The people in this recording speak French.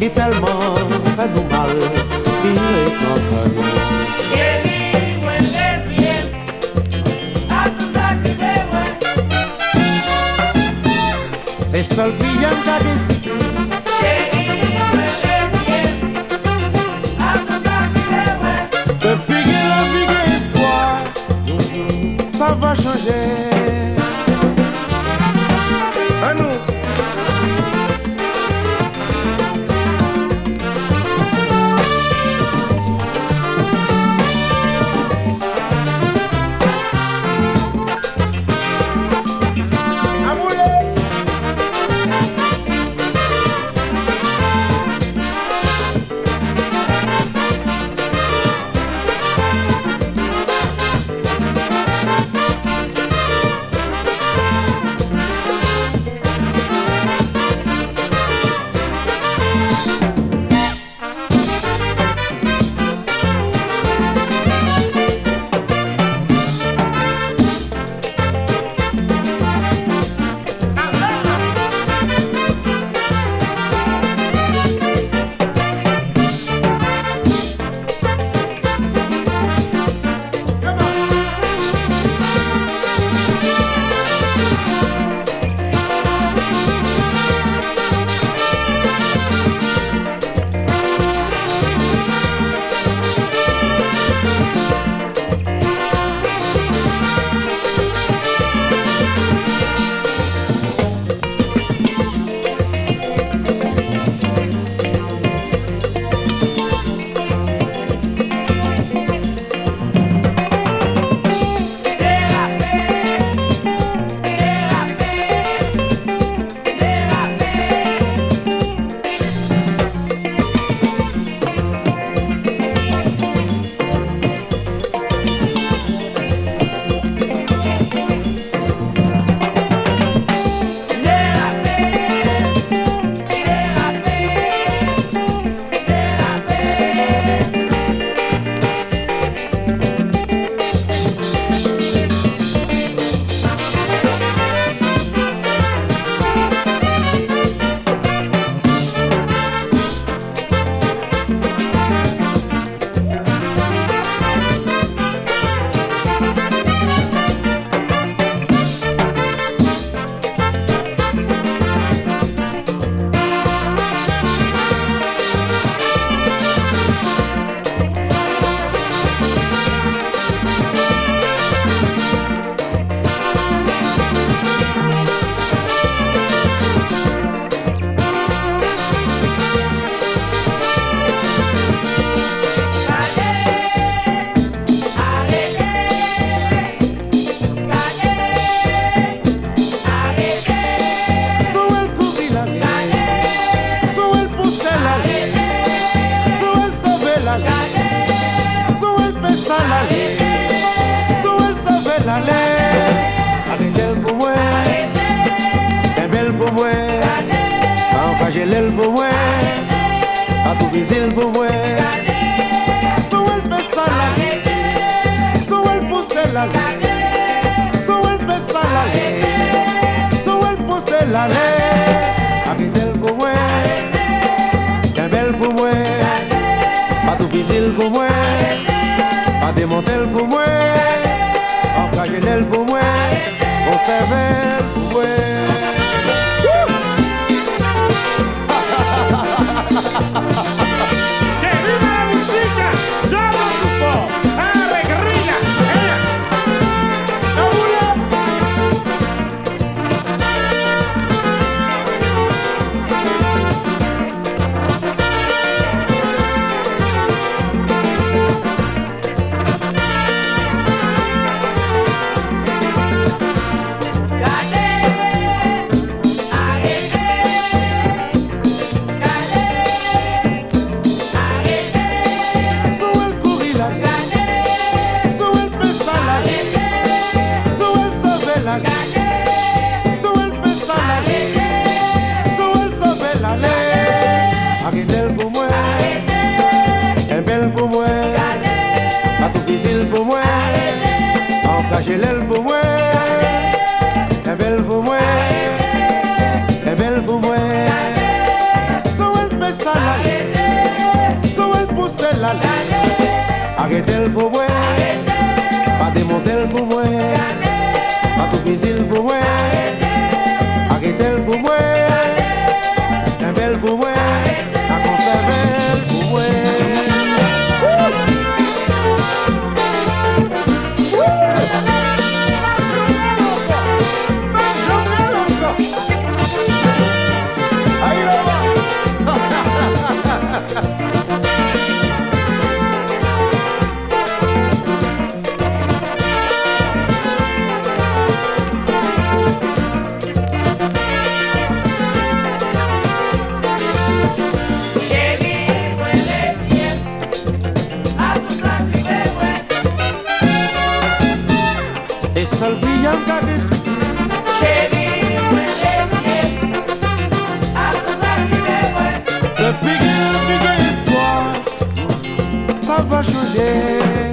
qui tellement fait nous mal, est encore C'est seul brillant qu'a décidé. Depuis san ale Sou el savel ale Arrete el pou mwen Eme el pou mwen Anfaje el pou mwen Atoubize el pou mwen Sou el fe san ale Sou el puse el ale Sou el fe san ale Sou el puse el ale C'est pour moi, enfin je pour moi, vous savez pour moi. la ley. Arrêtez. Et seul brillant qu'a décidé Depuis que, depuis que l'histoire Ça va changer